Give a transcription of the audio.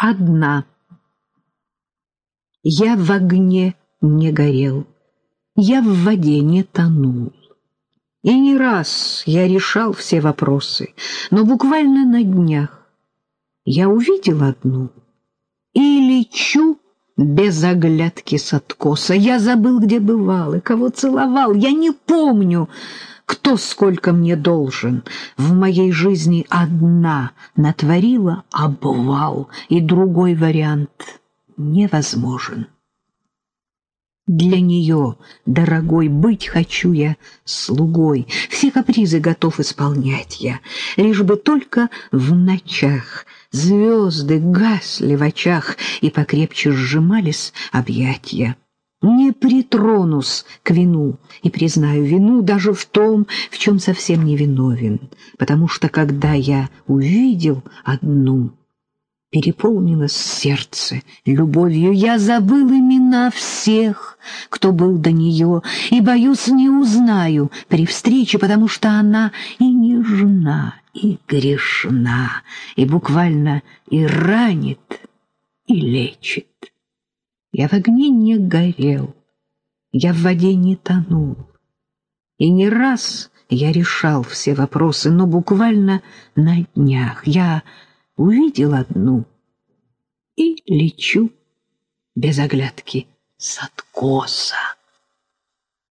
одна. Я в огне не горел, я в воде не тонул. И не раз я решал все вопросы, но буквально на днях я увидел одну и лечу без оглядки с откоса. Я забыл, где бывал и кого целовал, я не помню, кто сколько мне должен. В моей жизни одна натворила обвал, и другой вариант невозможен. Для нее, дорогой, быть хочу я слугой, все капризы готов исполнять я, лишь бы только в ночах звезды гасли в очах и покрепче сжимались объятья не притронусь к вину и признаю вину даже в том, в чем совсем не виновен, потому что когда я увидел одну, переполнилось сердце любовью, я забыл имена всех, кто был до нее, и, боюсь, не узнаю при встрече, потому что она и нежна, и грешна, и буквально и ранит, и лечит. Я в огне не горел, я в воде не тонул. И не раз я решал все вопросы, но буквально на днях я увидел одну и лечу без оглядки с откоса.